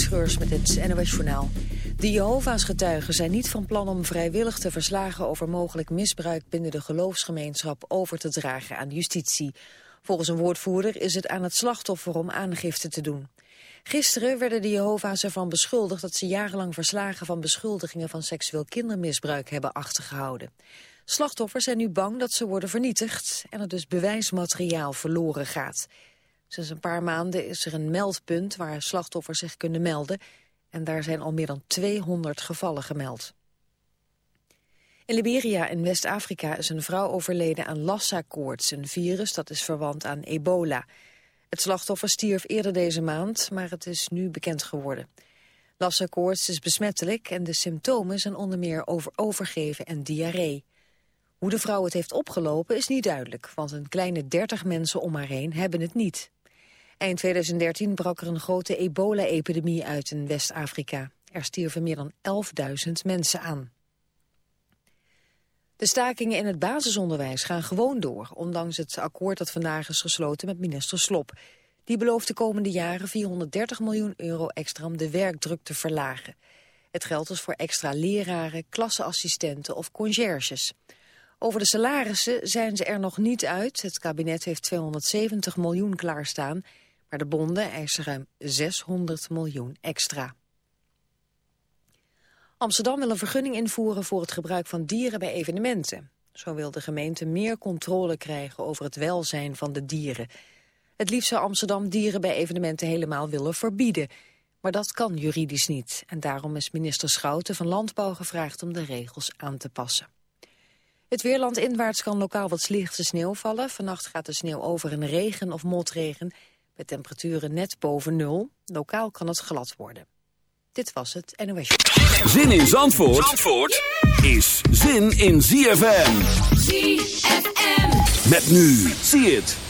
Schreurs met het NOS Journaal. De Jehovah's getuigen zijn niet van plan om vrijwillig te verslagen over mogelijk misbruik binnen de geloofsgemeenschap over te dragen aan justitie. Volgens een woordvoerder is het aan het slachtoffer om aangifte te doen. Gisteren werden de Jehovah's ervan beschuldigd dat ze jarenlang verslagen van beschuldigingen van seksueel kindermisbruik hebben achtergehouden. Slachtoffers zijn nu bang dat ze worden vernietigd en er dus bewijsmateriaal verloren gaat. Sinds een paar maanden is er een meldpunt waar slachtoffers zich kunnen melden. En daar zijn al meer dan 200 gevallen gemeld. In Liberia in West-Afrika is een vrouw overleden aan Lassa-koorts, een virus dat is verwant aan ebola. Het slachtoffer stierf eerder deze maand, maar het is nu bekend geworden. Lassa-koorts is besmettelijk en de symptomen zijn onder meer over overgeven en diarree. Hoe de vrouw het heeft opgelopen is niet duidelijk, want een kleine 30 mensen om haar heen hebben het niet. Eind 2013 brak er een grote ebola-epidemie uit in West-Afrika. Er stierven meer dan 11.000 mensen aan. De stakingen in het basisonderwijs gaan gewoon door... ondanks het akkoord dat vandaag is gesloten met minister Slop. Die belooft de komende jaren 430 miljoen euro extra om de werkdruk te verlagen. Het geld is voor extra leraren, klasseassistenten of conciërges. Over de salarissen zijn ze er nog niet uit. Het kabinet heeft 270 miljoen klaarstaan... Maar de bonden eisen ruim 600 miljoen extra. Amsterdam wil een vergunning invoeren voor het gebruik van dieren bij evenementen. Zo wil de gemeente meer controle krijgen over het welzijn van de dieren. Het liefst zou Amsterdam dieren bij evenementen helemaal willen verbieden. Maar dat kan juridisch niet. En daarom is minister Schouten van Landbouw gevraagd om de regels aan te passen. Het weerland inwaarts kan lokaal wat lichte sneeuw vallen. Vannacht gaat de sneeuw over in regen of motregen. Met temperaturen net boven nul. Lokaal kan het glad worden. Dit was het NOS. Zin in Zandvoort, Zandvoort is zin in ZFM. ZFM. Met nu. Zie het.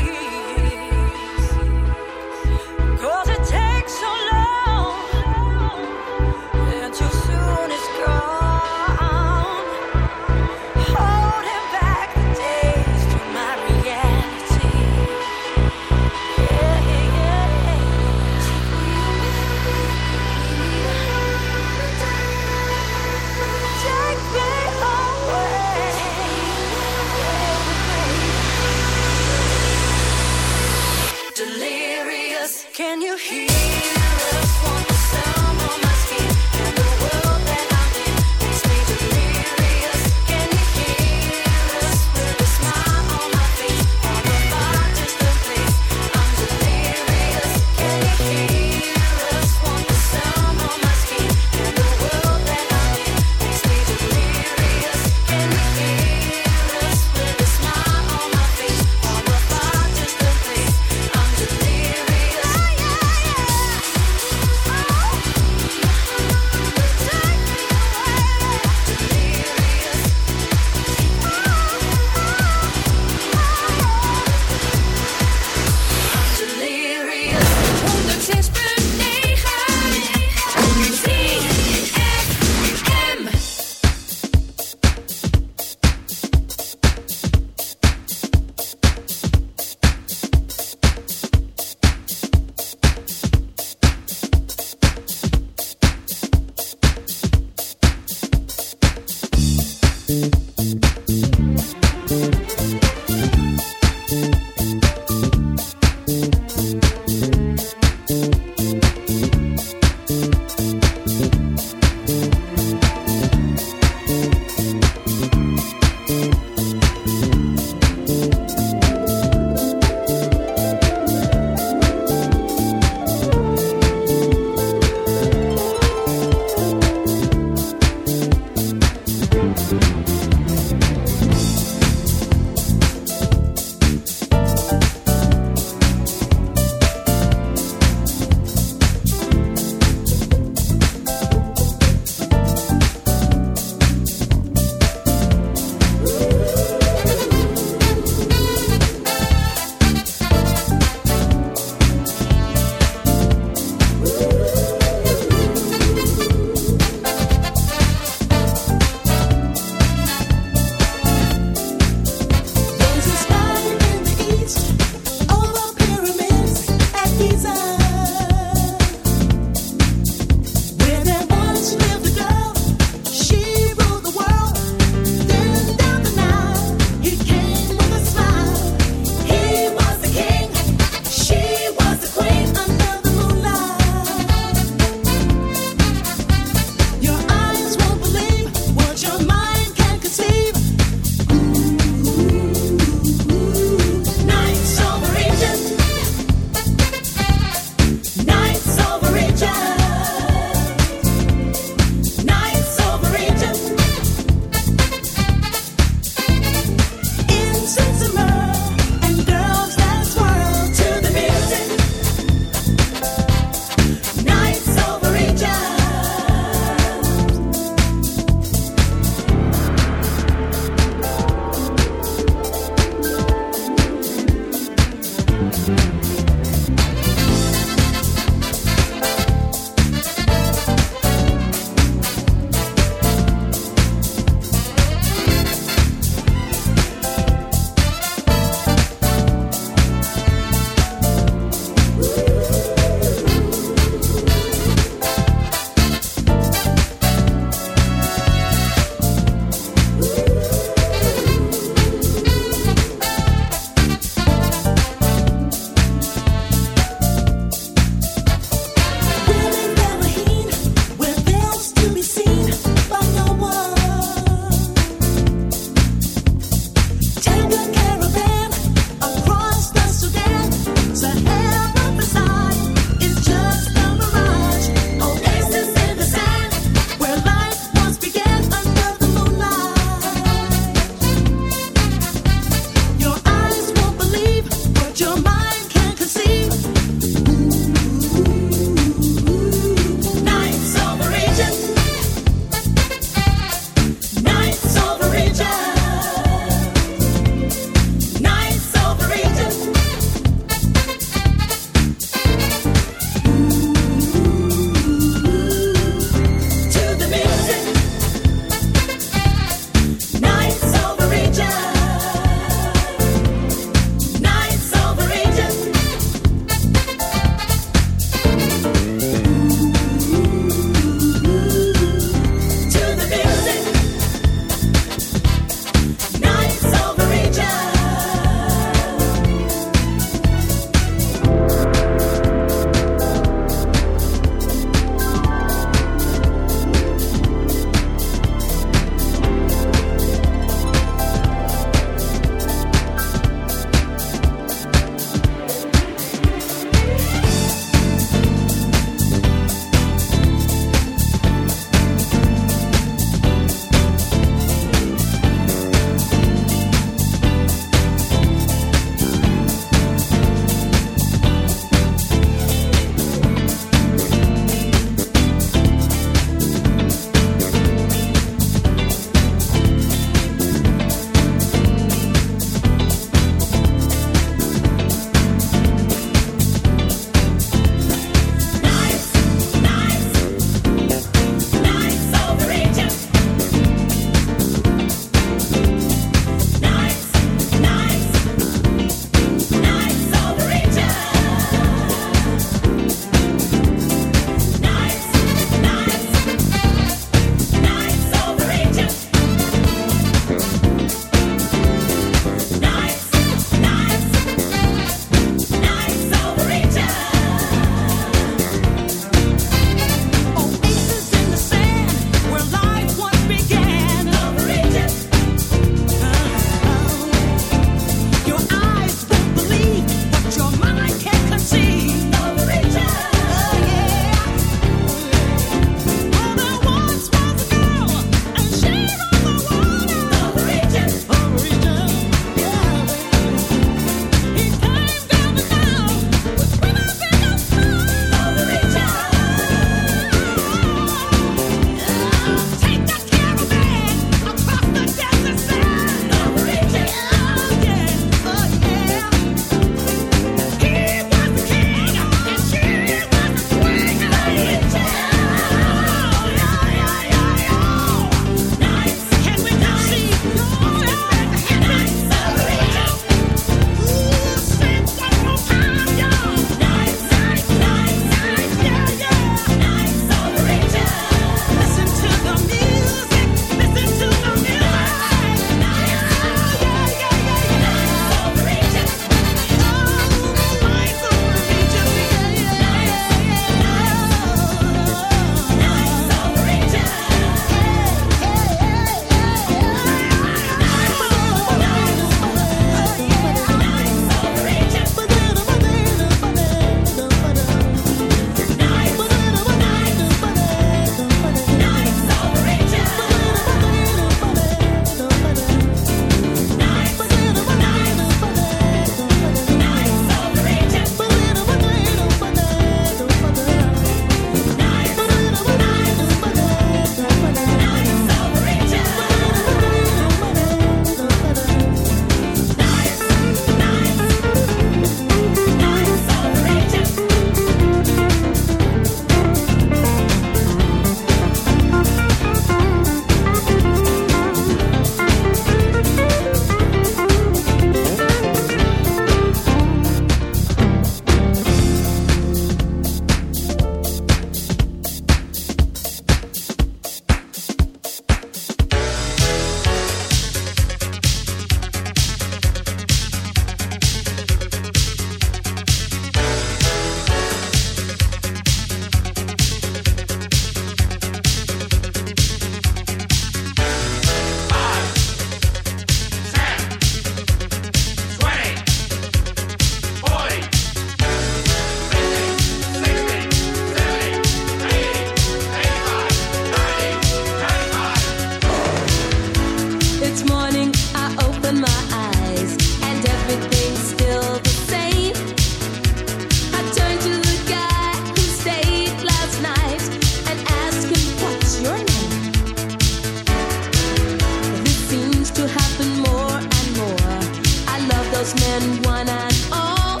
At all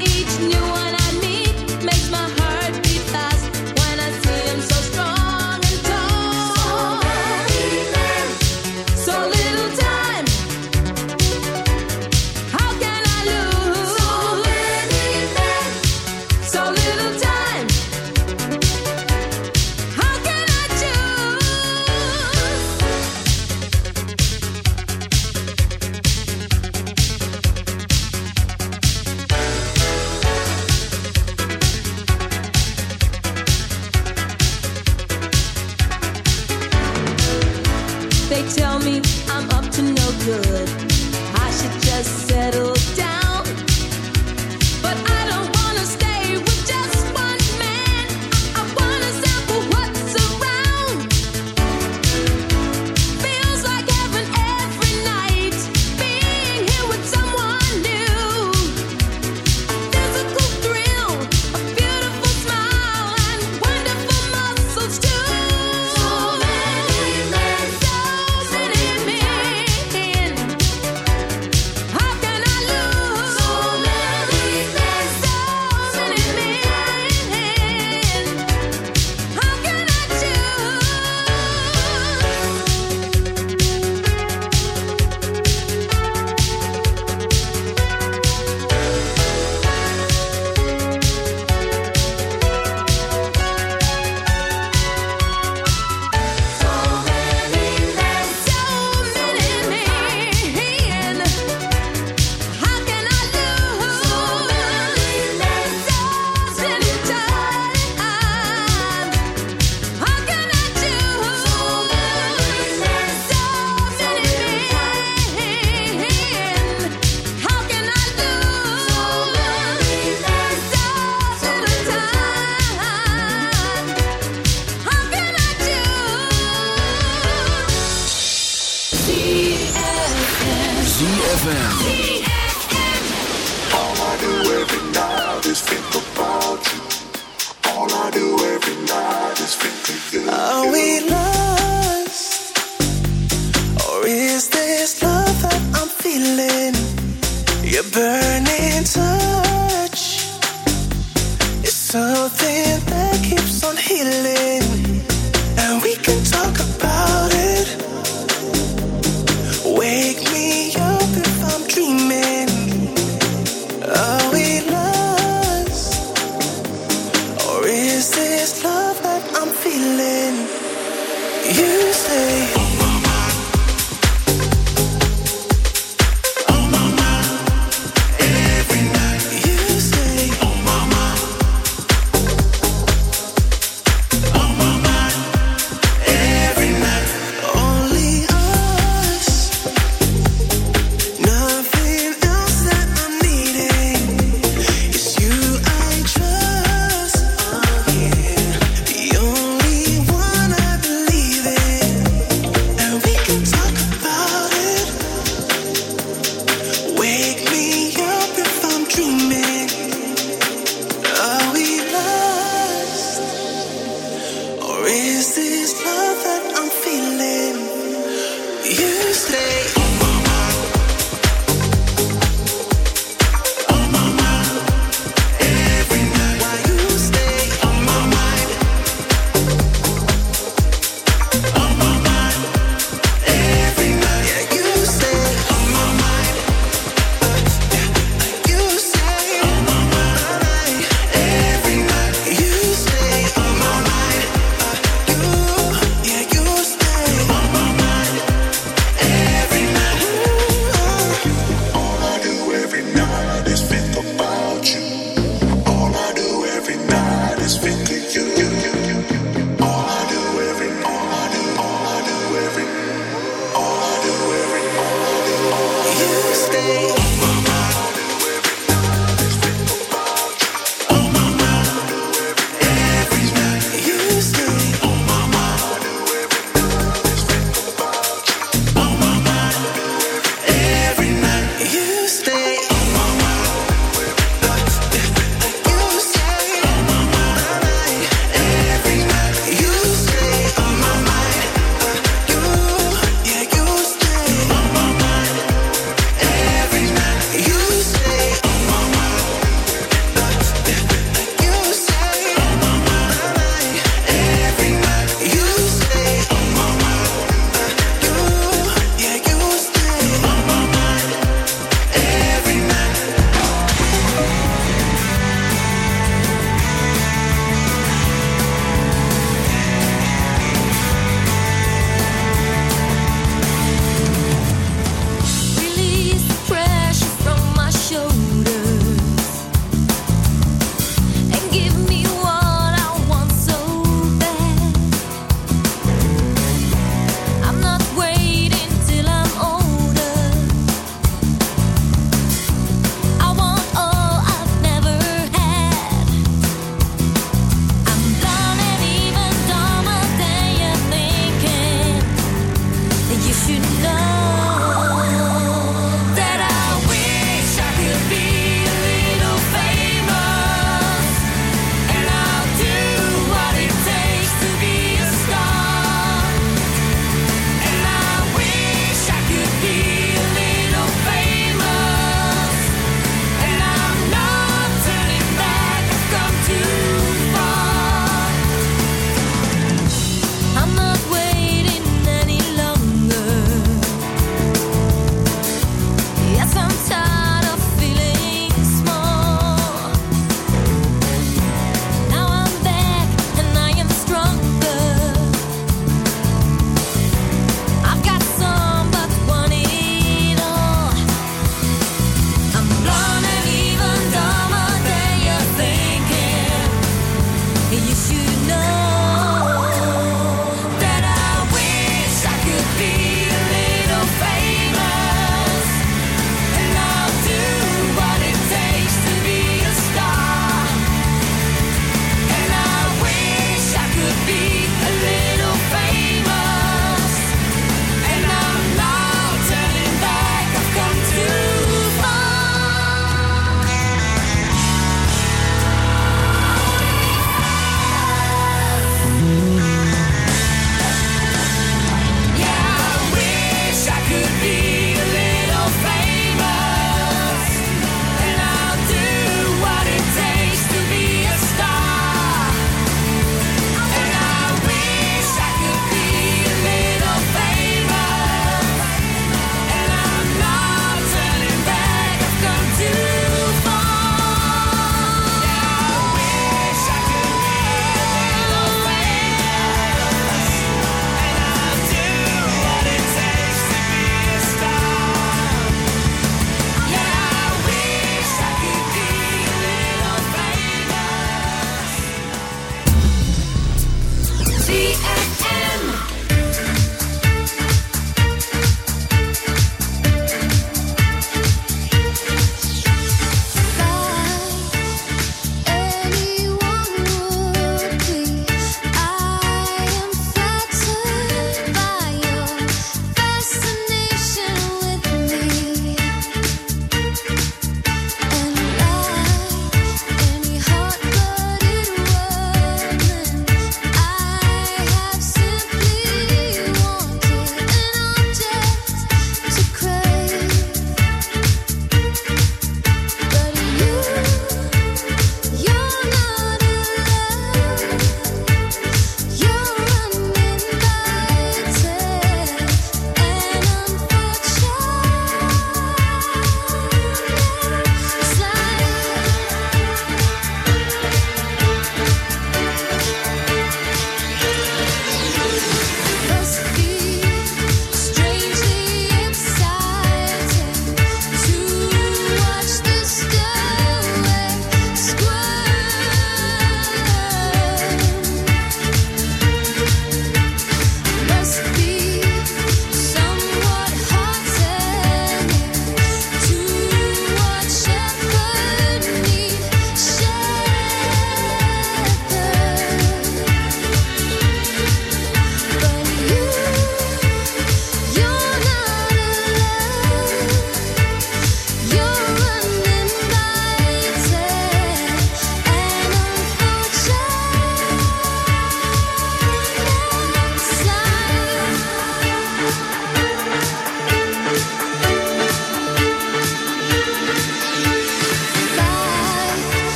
each new